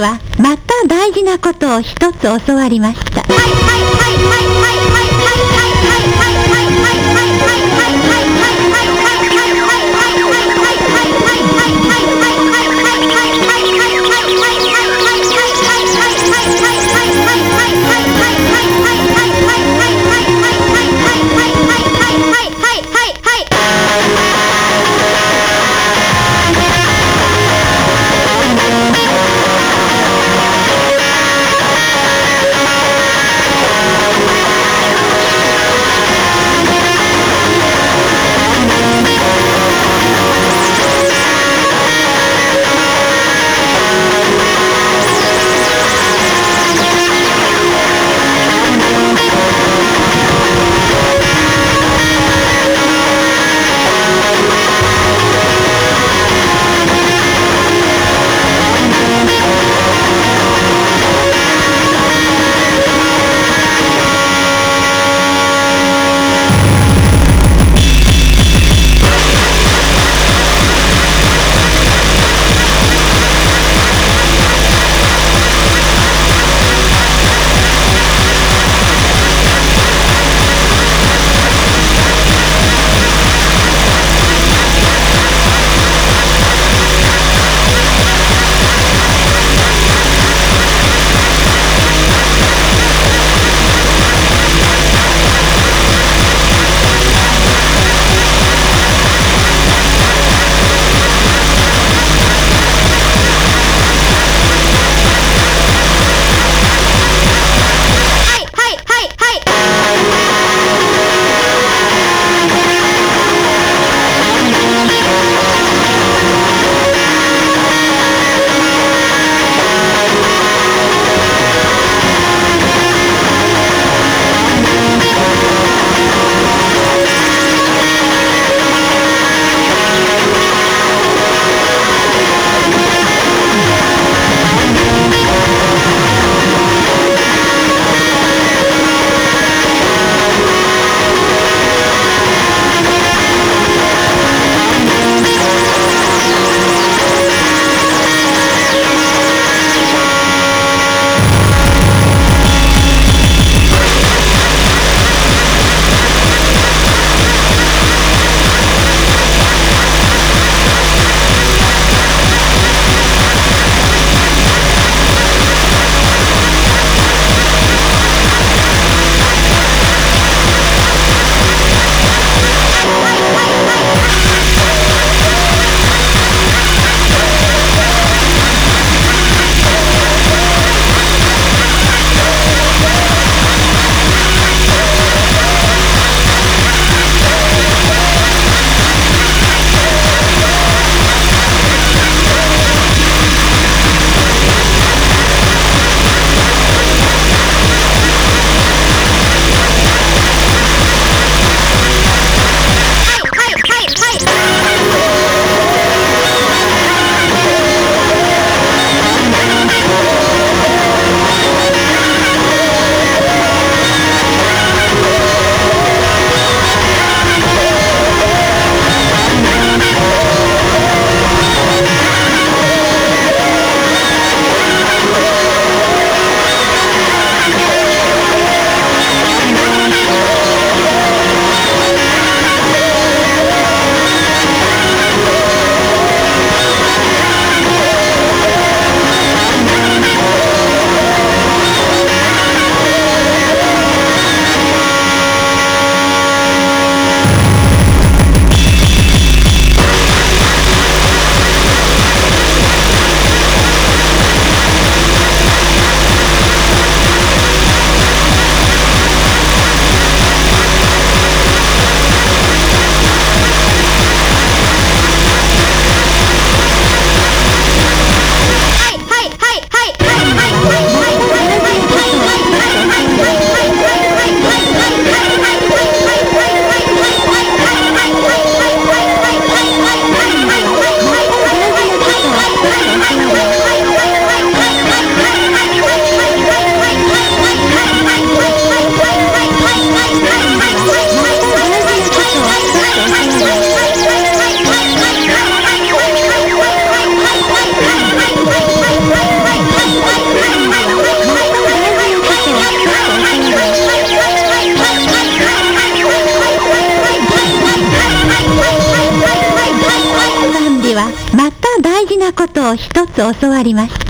はまた大事なことを一つ教わりました。はいはいはまた大事なことを一つ教わりました。